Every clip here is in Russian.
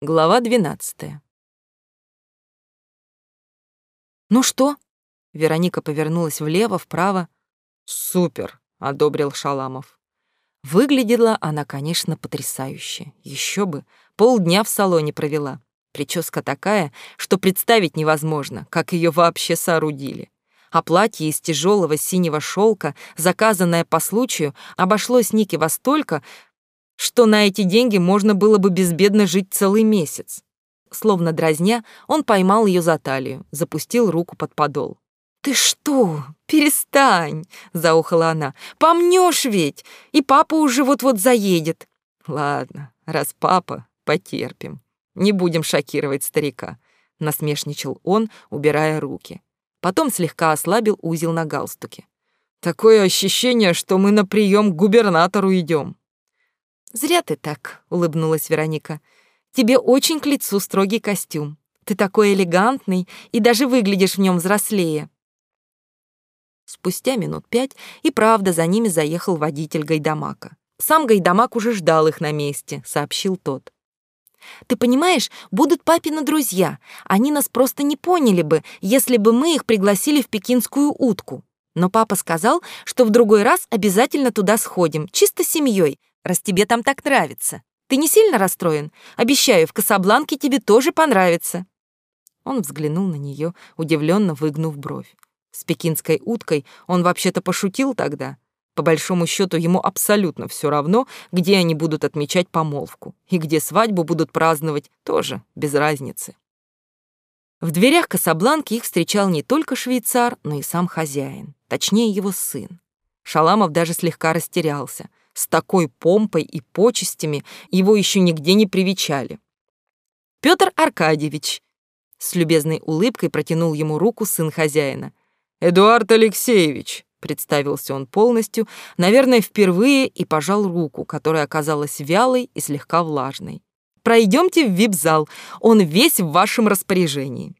Глава двенадцатая. «Ну что?» Вероника повернулась влево, вправо. «Супер!» — одобрил Шаламов. Выглядела она, конечно, потрясающе. Еще бы, полдня в салоне провела. Прическа такая, что представить невозможно, как ее вообще соорудили. А платье из тяжелого синего шелка, заказанное по случаю, обошлось Нике во столько, что на эти деньги можно было бы безбедно жить целый месяц. Словно дразня, он поймал ее за талию, запустил руку под подол. «Ты что? Перестань!» — заухала она. «Помнешь ведь! И папа уже вот-вот заедет!» «Ладно, раз папа, потерпим. Не будем шокировать старика», — насмешничал он, убирая руки. Потом слегка ослабил узел на галстуке. «Такое ощущение, что мы на прием к губернатору идем». «Зря ты так», — улыбнулась Вероника. «Тебе очень к лицу строгий костюм. Ты такой элегантный и даже выглядишь в нем взрослее». Спустя минут пять и правда за ними заехал водитель Гайдамака. Сам Гайдамак уже ждал их на месте, сообщил тот. Ты понимаешь, будут папины друзья. Они нас просто не поняли бы, если бы мы их пригласили в пекинскую утку. Но папа сказал, что в другой раз обязательно туда сходим, чисто семьей, раз тебе там так нравится. Ты не сильно расстроен? Обещаю, в Касабланке тебе тоже понравится». Он взглянул на нее, удивленно выгнув бровь. С пекинской уткой он вообще-то пошутил тогда. По большому счету ему абсолютно все равно, где они будут отмечать помолвку. И где свадьбу будут праздновать, тоже без разницы. В дверях Касабланки их встречал не только швейцар, но и сам хозяин, точнее его сын. Шаламов даже слегка растерялся. С такой помпой и почестями его еще нигде не привечали. Петр Аркадьевич с любезной улыбкой протянул ему руку сын хозяина. «Эдуард Алексеевич», — представился он полностью, наверное, впервые и пожал руку, которая оказалась вялой и слегка влажной. «Пройдемте в вип-зал, он весь в вашем распоряжении».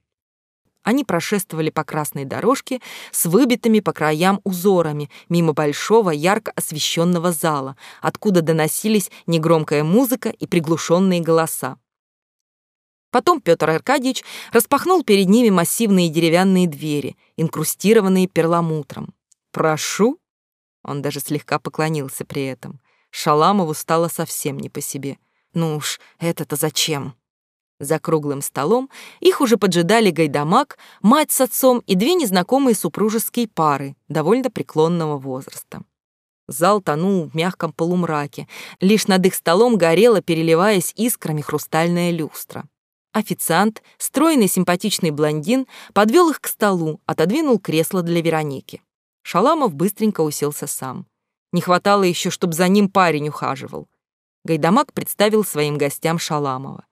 Они прошествовали по красной дорожке с выбитыми по краям узорами мимо большого ярко освещенного зала, откуда доносились негромкая музыка и приглушенные голоса. Потом Петр Аркадьевич распахнул перед ними массивные деревянные двери, инкрустированные перламутром. «Прошу!» Он даже слегка поклонился при этом. Шаламову стало совсем не по себе. «Ну уж, это-то зачем?» За круглым столом их уже поджидали Гайдамак, мать с отцом и две незнакомые супружеские пары довольно преклонного возраста. Зал тонул в мягком полумраке. Лишь над их столом горела, переливаясь искрами, хрустальная люстра. Официант, стройный симпатичный блондин, подвел их к столу, отодвинул кресло для Вероники. Шаламов быстренько уселся сам. Не хватало еще, чтобы за ним парень ухаживал. Гайдамак представил своим гостям Шаламова.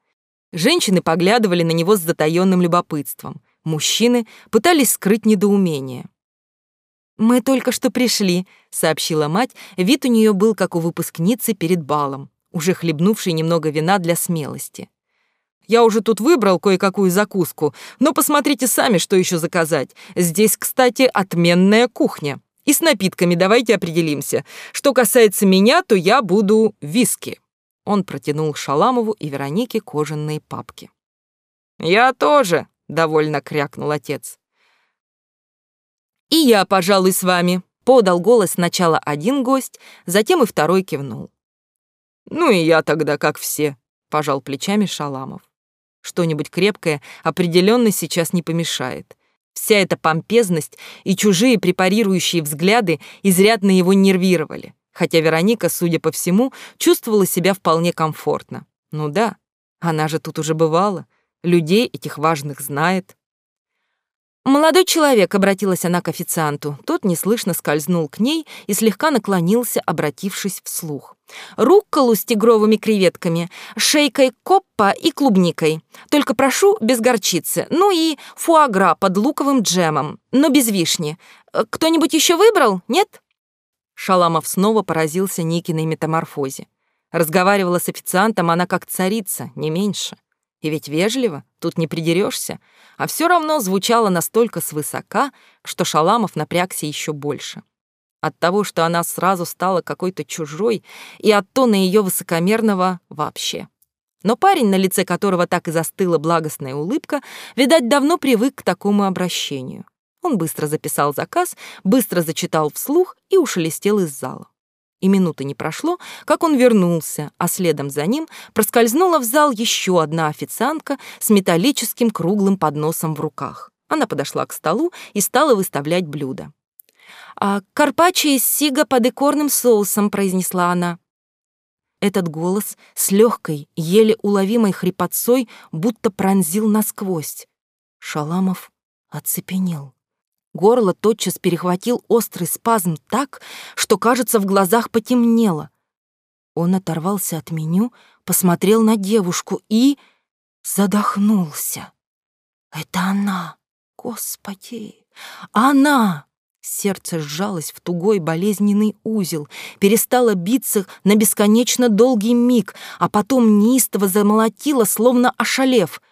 Женщины поглядывали на него с затаённым любопытством. Мужчины пытались скрыть недоумение. «Мы только что пришли», — сообщила мать. Вид у нее был, как у выпускницы перед балом, уже хлебнувшей немного вина для смелости. Я уже тут выбрал кое-какую закуску, но посмотрите сами, что еще заказать. Здесь, кстати, отменная кухня. И с напитками давайте определимся. Что касается меня, то я буду виски». Он протянул Шаламову и Веронике кожаные папки. «Я тоже», — довольно крякнул отец. «И я, пожалуй, с вами», — подал голос сначала один гость, затем и второй кивнул. «Ну и я тогда, как все», — пожал плечами Шаламов. Что-нибудь крепкое определенно сейчас не помешает. Вся эта помпезность и чужие препарирующие взгляды изрядно его нервировали, хотя Вероника, судя по всему, чувствовала себя вполне комфортно. Ну да, она же тут уже бывала, людей этих важных знает. «Молодой человек», — обратилась она к официанту. Тот неслышно скользнул к ней и слегка наклонился, обратившись вслух. «Рукколу с тигровыми креветками, шейкой коппа и клубникой. Только прошу без горчицы. Ну и фуагра под луковым джемом, но без вишни. Кто-нибудь еще выбрал, нет?» Шаламов снова поразился Никиной метаморфозе. Разговаривала с официантом она как царица, не меньше. И ведь вежливо, тут не придерешься, а все равно звучало настолько свысока, что Шаламов напрягся еще больше. От того, что она сразу стала какой-то чужой, и от тона ее высокомерного вообще. Но парень, на лице которого так и застыла благостная улыбка, видать, давно привык к такому обращению. Он быстро записал заказ, быстро зачитал вслух и ушелестел из зала. И минуты не прошло, как он вернулся, а следом за ним проскользнула в зал еще одна официантка с металлическим круглым подносом в руках. Она подошла к столу и стала выставлять блюда. «А карпаччо из сига под икорным соусом», — произнесла она. Этот голос с легкой, еле уловимой хрипотцой будто пронзил насквозь. Шаламов оцепенел. Горло тотчас перехватил острый спазм так, что, кажется, в глазах потемнело. Он оторвался от меню, посмотрел на девушку и... задохнулся. «Это она! Господи! Она!» Сердце сжалось в тугой болезненный узел, перестало биться на бесконечно долгий миг, а потом неистово замолотило, словно ошалев —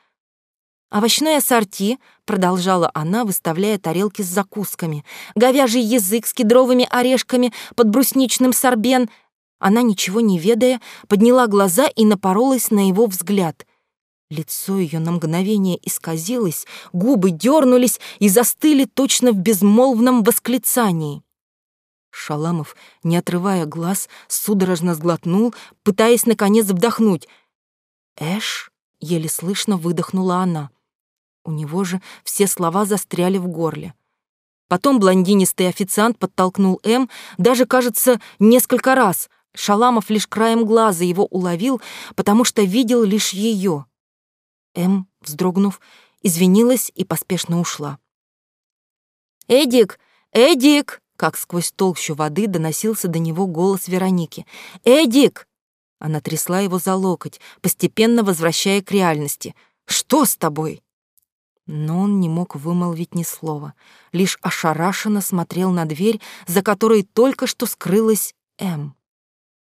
«Овощное ассорти», — продолжала она, выставляя тарелки с закусками. «Говяжий язык с кедровыми орешками под брусничным сорбен». Она, ничего не ведая, подняла глаза и напоролась на его взгляд. Лицо ее на мгновение исказилось, губы дернулись и застыли точно в безмолвном восклицании. Шаламов, не отрывая глаз, судорожно сглотнул, пытаясь, наконец, вдохнуть. «Эш?» — еле слышно выдохнула она. У него же все слова застряли в горле. Потом блондинистый официант подтолкнул М, даже, кажется, несколько раз. Шаламов лишь краем глаза его уловил, потому что видел лишь ее. М, вздрогнув, извинилась и поспешно ушла. «Эдик! Эдик!» Как сквозь толщу воды доносился до него голос Вероники. «Эдик!» Она трясла его за локоть, постепенно возвращая к реальности. «Что с тобой?» Но он не мог вымолвить ни слова, лишь ошарашенно смотрел на дверь, за которой только что скрылась М.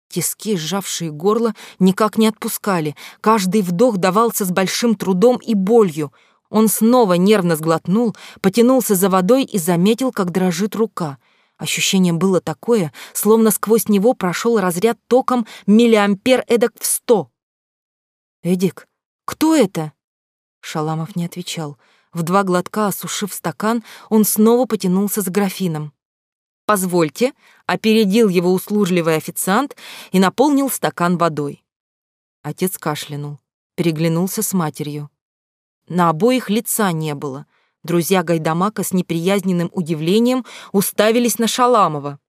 Тиски, сжавшие горло, никак не отпускали. Каждый вдох давался с большим трудом и болью. Он снова нервно сглотнул, потянулся за водой и заметил, как дрожит рука. Ощущение было такое, словно сквозь него прошел разряд током миллиампер эдак в сто. «Эдик, кто это?» Шаламов не отвечал. В два глотка осушив стакан, он снова потянулся с графином. «Позвольте», — опередил его услужливый официант и наполнил стакан водой. Отец кашлянул, переглянулся с матерью. На обоих лица не было. Друзья Гайдамака с неприязненным удивлением уставились на Шаламова.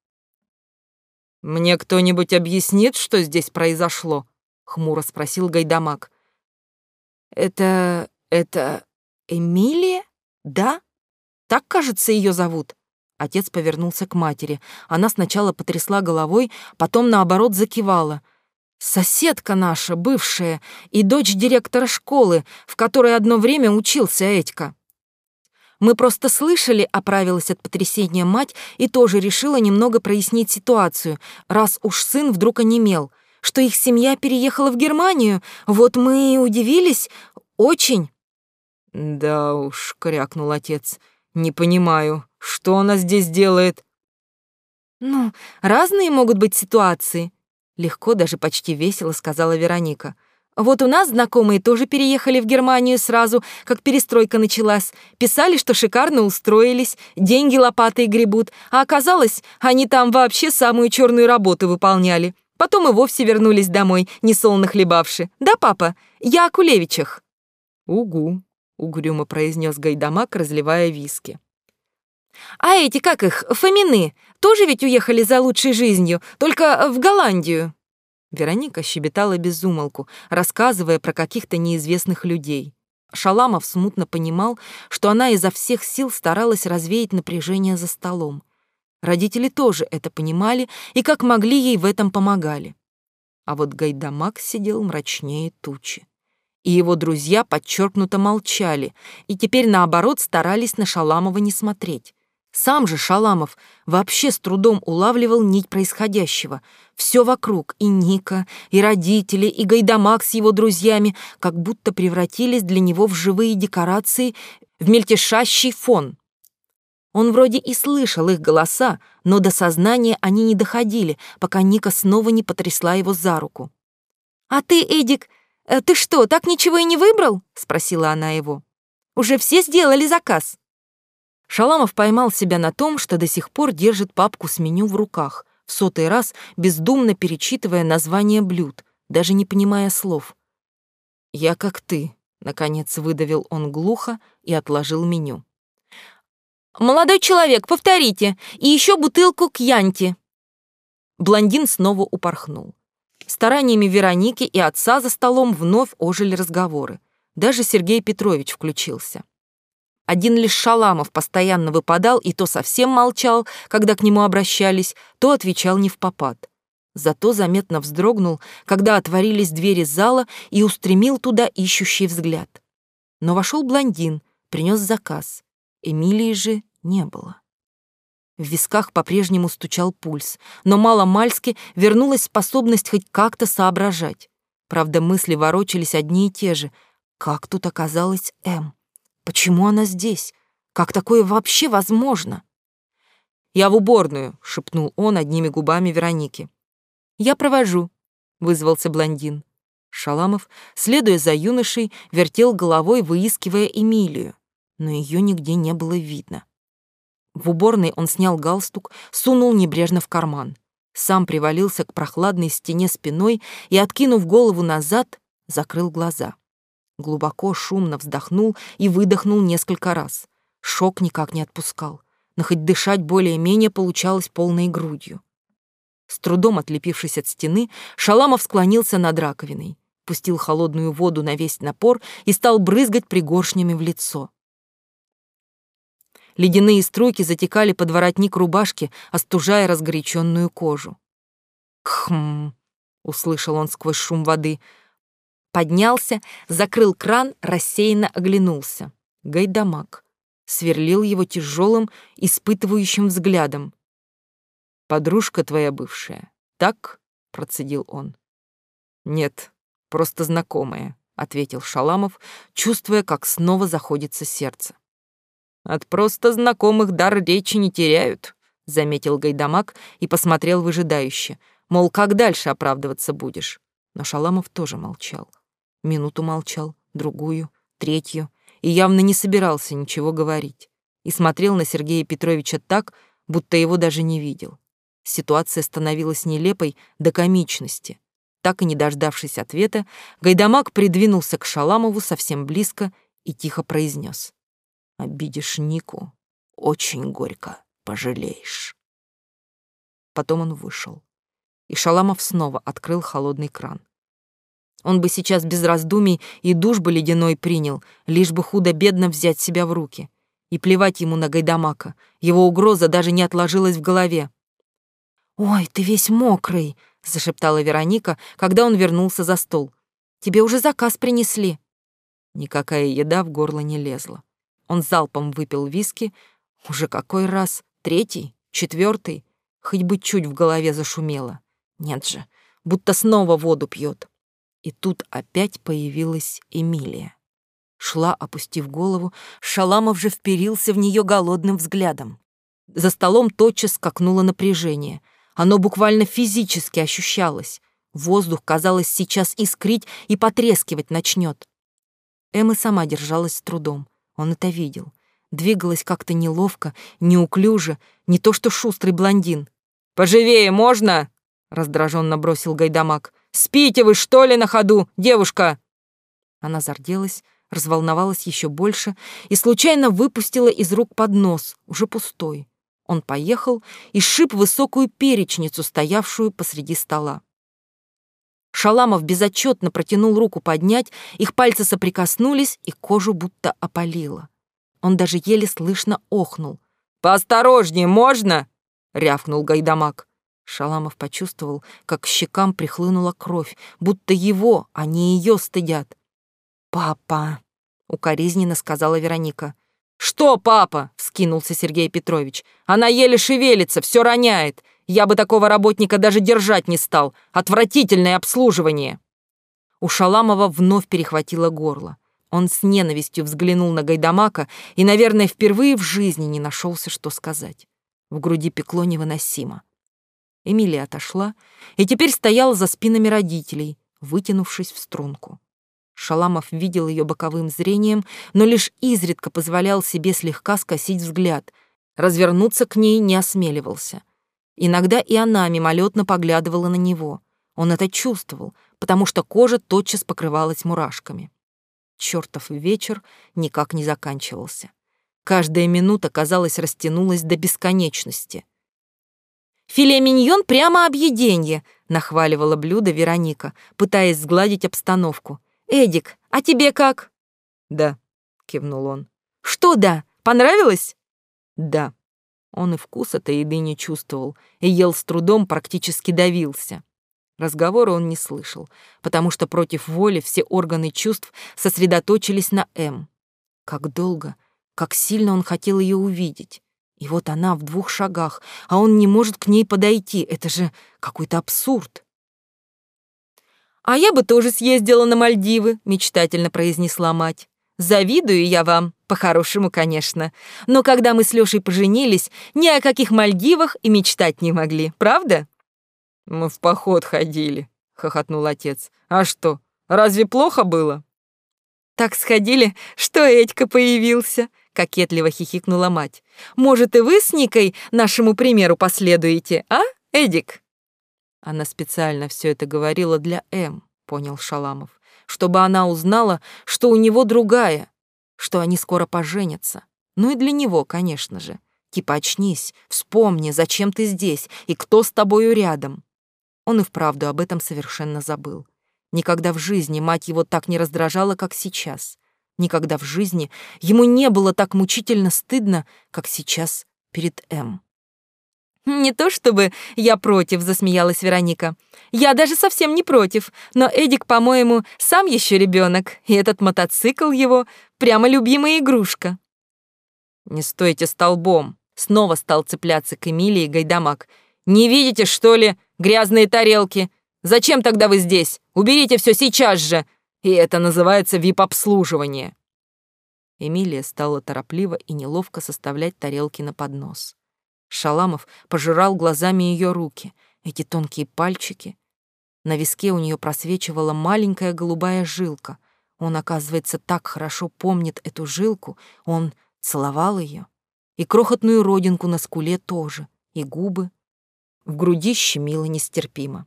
«Мне кто-нибудь объяснит, что здесь произошло?» — хмуро спросил Гайдамак. «Это... это... Эмилия? Да? Так, кажется, ее зовут. Отец повернулся к матери. Она сначала потрясла головой, потом, наоборот, закивала. «Соседка наша, бывшая, и дочь директора школы, в которой одно время учился Этька». «Мы просто слышали», — оправилась от потрясения мать и тоже решила немного прояснить ситуацию, раз уж сын вдруг онемел, что их семья переехала в Германию. Вот мы и удивились. Очень. «Да уж», — крякнул отец, — «не понимаю, что она здесь делает?» «Ну, разные могут быть ситуации», — легко, даже почти весело сказала Вероника. «Вот у нас знакомые тоже переехали в Германию сразу, как перестройка началась. Писали, что шикарно устроились, деньги лопатой гребут, а оказалось, они там вообще самую черную работу выполняли. Потом и вовсе вернулись домой, несолно хлебавши. Да, папа? Я о Кулевичах». «Угу», — угрюмо произнес Гайдамак, разливая виски. «А эти, как их, Фомины, тоже ведь уехали за лучшей жизнью, только в Голландию?» Вероника щебетала без умолку, рассказывая про каких-то неизвестных людей. Шаламов смутно понимал, что она изо всех сил старалась развеять напряжение за столом. Родители тоже это понимали и как могли ей в этом помогали. А вот Гайдамак сидел мрачнее тучи и его друзья подчеркнуто молчали и теперь, наоборот, старались на Шаламова не смотреть. Сам же Шаламов вообще с трудом улавливал нить происходящего. Все вокруг, и Ника, и родители, и Гайдамак с его друзьями, как будто превратились для него в живые декорации, в мельтешащий фон. Он вроде и слышал их голоса, но до сознания они не доходили, пока Ника снова не потрясла его за руку. «А ты, Эдик, «Э, «Ты что, так ничего и не выбрал?» — спросила она его. «Уже все сделали заказ». Шаламов поймал себя на том, что до сих пор держит папку с меню в руках, в сотый раз бездумно перечитывая названия блюд, даже не понимая слов. «Я как ты», — наконец выдавил он глухо и отложил меню. «Молодой человек, повторите, и еще бутылку кьянти». Блондин снова упорхнул. Стараниями Вероники и отца за столом вновь ожили разговоры. Даже Сергей Петрович включился. Один лишь Шаламов постоянно выпадал и то совсем молчал, когда к нему обращались, то отвечал не в попад. Зато заметно вздрогнул, когда отворились двери зала и устремил туда ищущий взгляд. Но вошел блондин, принес заказ. Эмилии же не было. В висках по-прежнему стучал пульс, но мало-мальски вернулась способность хоть как-то соображать. Правда, мысли ворочались одни и те же. Как тут оказалась М? Почему она здесь? Как такое вообще возможно? «Я в уборную», — шепнул он одними губами Вероники. «Я провожу», — вызвался блондин. Шаламов, следуя за юношей, вертел головой, выискивая Эмилию, но ее нигде не было видно. В уборной он снял галстук, сунул небрежно в карман. Сам привалился к прохладной стене спиной и, откинув голову назад, закрыл глаза. Глубоко, шумно вздохнул и выдохнул несколько раз. Шок никак не отпускал, но хоть дышать более-менее получалось полной грудью. С трудом отлепившись от стены, Шаламов склонился над раковиной, пустил холодную воду на весь напор и стал брызгать пригоршнями в лицо. Ледяные струйки затекали под воротник рубашки, остужая разгоряченную кожу. «Хм!» — услышал он сквозь шум воды. Поднялся, закрыл кран, рассеянно оглянулся. Гайдамак. Сверлил его тяжелым, испытывающим взглядом. «Подружка твоя бывшая, так?» — процедил он. «Нет, просто знакомая», — ответил Шаламов, чувствуя, как снова заходится сердце. От просто знакомых дар речи не теряют, заметил Гайдамак и посмотрел выжидающе, мол, как дальше оправдываться будешь. Но Шаламов тоже молчал. Минуту молчал, другую, третью, и явно не собирался ничего говорить. И смотрел на Сергея Петровича так, будто его даже не видел. Ситуация становилась нелепой до комичности. Так и не дождавшись ответа, Гайдамак придвинулся к Шаламову совсем близко и тихо произнес: Обидишь Нику, очень горько пожалеешь. Потом он вышел, и Шаламов снова открыл холодный кран. Он бы сейчас без раздумий и душ бы ледяной принял, лишь бы худо-бедно взять себя в руки. И плевать ему на Гайдамака, его угроза даже не отложилась в голове. «Ой, ты весь мокрый», — зашептала Вероника, когда он вернулся за стол. «Тебе уже заказ принесли». Никакая еда в горло не лезла. Он залпом выпил виски. Уже какой раз? Третий? Четвертый? Хоть бы чуть в голове зашумело. Нет же, будто снова воду пьет. И тут опять появилась Эмилия. Шла, опустив голову, Шаламов же вперился в нее голодным взглядом. За столом тотчас скакнуло напряжение. Оно буквально физически ощущалось. Воздух, казалось, сейчас искрить и потрескивать начнет. Эмма сама держалась с трудом. Он это видел. Двигалась как-то неловко, неуклюже, не то что шустрый блондин. «Поживее можно?» — раздраженно бросил Гайдамак. «Спите вы, что ли, на ходу, девушка?» Она зарделась, разволновалась еще больше и случайно выпустила из рук поднос, уже пустой. Он поехал и сшиб высокую перечницу, стоявшую посреди стола. Шаламов безотчетно протянул руку поднять, их пальцы соприкоснулись, и кожу будто опалило. Он даже еле слышно охнул. «Поосторожнее, можно?» — рявкнул Гайдамак. Шаламов почувствовал, как к щекам прихлынула кровь, будто его, а не ее стыдят. «Папа!» — укоризненно сказала Вероника. «Что, папа?» — вскинулся Сергей Петрович. «Она еле шевелится, все роняет. Я бы такого работника даже держать не стал. Отвратительное обслуживание. У Шаламова вновь перехватило горло. Он с ненавистью взглянул на Гайдамака и, наверное, впервые в жизни не нашелся, что сказать. В груди пекло невыносимо. Эмилия отошла и теперь стояла за спинами родителей, вытянувшись в струнку. Шаламов видел ее боковым зрением, но лишь изредка позволял себе слегка скосить взгляд. Развернуться к ней не осмеливался. Иногда и она мимолетно поглядывала на него. Он это чувствовал, потому что кожа тотчас покрывалась мурашками. Чёртов вечер никак не заканчивался. Каждая минута, казалось, растянулась до бесконечности. «Филе миньон прямо объеденье», — нахваливала блюдо Вероника, пытаясь сгладить обстановку. «Эдик, а тебе как?» «Да», — кивнул он. «Что да? Понравилось?» «Да». Он и вкус этой еды не чувствовал, и ел с трудом, практически давился. Разговора он не слышал, потому что против воли все органы чувств сосредоточились на М. Как долго, как сильно он хотел ее увидеть. И вот она в двух шагах, а он не может к ней подойти. Это же какой-то абсурд. «А я бы тоже съездила на Мальдивы», — мечтательно произнесла мать. «Завидую я вам, по-хорошему, конечно. Но когда мы с Лёшей поженились, ни о каких Мальдивах и мечтать не могли, правда?» «Мы в поход ходили», — хохотнул отец. «А что, разве плохо было?» «Так сходили, что Этька появился», — кокетливо хихикнула мать. «Может, и вы с Никой нашему примеру последуете, а, Эдик?» Она специально все это говорила для М, понял Шаламов, чтобы она узнала, что у него другая, что они скоро поженятся. Ну и для него, конечно же. Типа очнись, вспомни, зачем ты здесь и кто с тобою рядом. Он и вправду об этом совершенно забыл. Никогда в жизни мать его так не раздражала, как сейчас. Никогда в жизни ему не было так мучительно стыдно, как сейчас перед М. «Не то чтобы я против», — засмеялась Вероника. «Я даже совсем не против, но Эдик, по-моему, сам еще ребенок, и этот мотоцикл его прямо любимая игрушка». «Не стойте столбом», — снова стал цепляться к Эмилии Гайдамак. «Не видите, что ли, грязные тарелки? Зачем тогда вы здесь? Уберите все сейчас же! И это называется вип-обслуживание». Эмилия стала торопливо и неловко составлять тарелки на поднос. Шаламов пожирал глазами ее руки, эти тонкие пальчики. На виске у нее просвечивала маленькая голубая жилка. Он, оказывается, так хорошо помнит эту жилку, он целовал ее. И крохотную родинку на скуле тоже, и губы. В груди щемило нестерпимо.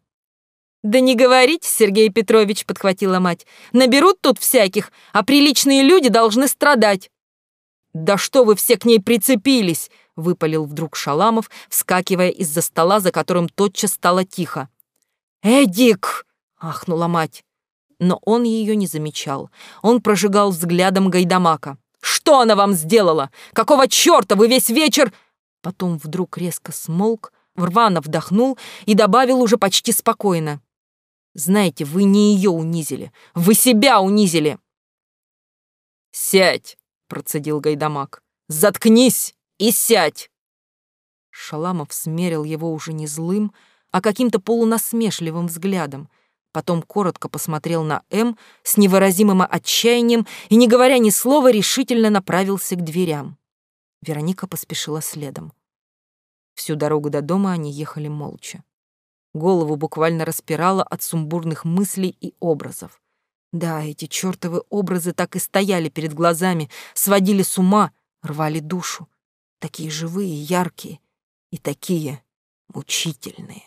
«Да не говорите, Сергей Петрович», — подхватила мать. «Наберут тут всяких, а приличные люди должны страдать». «Да что вы все к ней прицепились!» Выпалил вдруг Шаламов, вскакивая из-за стола, за которым тотчас стало тихо. «Эдик!» — ахнула мать. Но он ее не замечал. Он прожигал взглядом Гайдамака. «Что она вам сделала? Какого черта вы весь вечер...» Потом вдруг резко смолк, рвано вдохнул и добавил уже почти спокойно. «Знаете, вы не ее унизили, вы себя унизили!» «Сядь!» — процедил Гайдамак. «Заткнись!» И сядь!» Шаламов смерил его уже не злым, а каким-то полунасмешливым взглядом, потом коротко посмотрел на М с невыразимым отчаянием и, не говоря ни слова, решительно направился к дверям. Вероника поспешила следом. Всю дорогу до дома они ехали молча. Голову буквально распирало от сумбурных мыслей и образов. Да, эти чертовы образы так и стояли перед глазами, сводили с ума, рвали душу такие живые, яркие и такие мучительные.